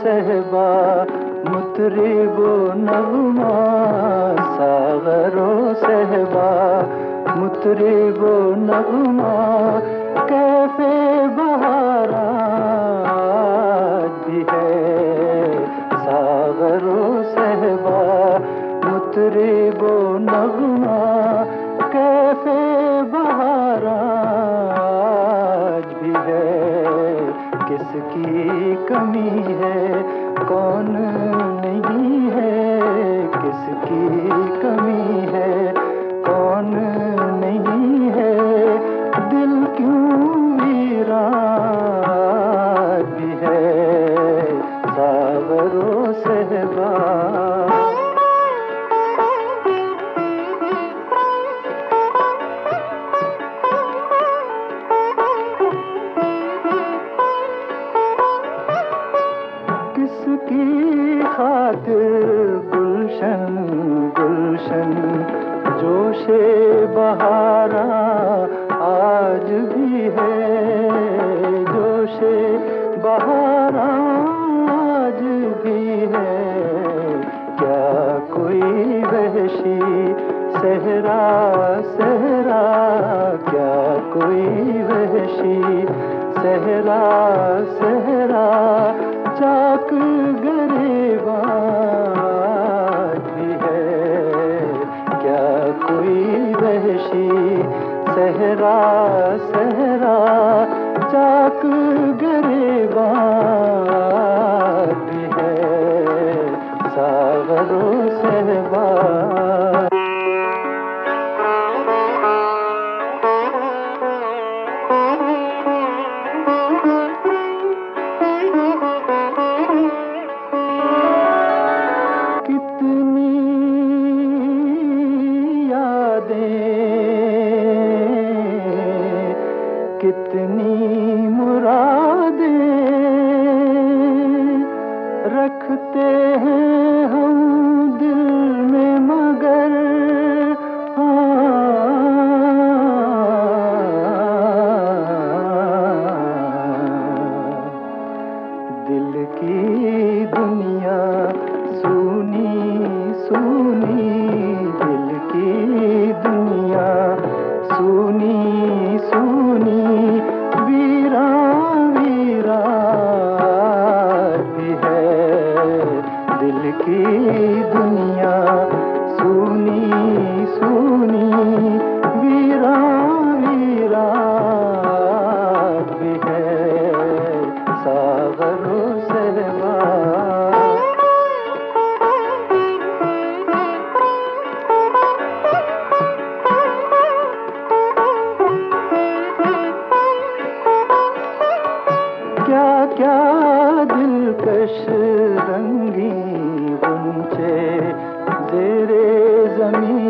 सहबा मुतरिबो नगमा सागरो सहबा मुतरिबो नगमा। किसकी कमी है? कौन नहीं है? किसकी कमी है? कौन नहीं है? दिल क्यों मेरा भी है? सावरों किसकी जोशे बहारा आज भी है। जोशे बहारा आज भी है। क्या कोई वहशी, सहरा सहरा, क्या कोई वहशी, सहरा सहरा वहशी सहरा सहरा चाक गरेबा है सागरो सहबा कितनी मुरादें रखते हैं हम दिल में मगर। हाँ, दिल की दुनिया सुनी सुनी। दिल की दुनिया सुनी सुनी क्या दिलकश रंगी गुंचे जेरे जमी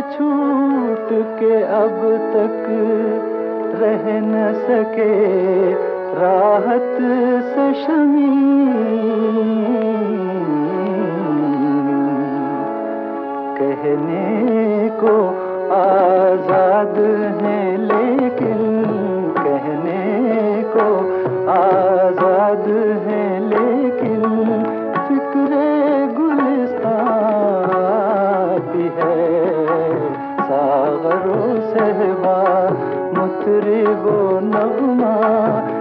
छूट के अब तक रह न सके राहत से सागरों बा मुतरी गो नगमा।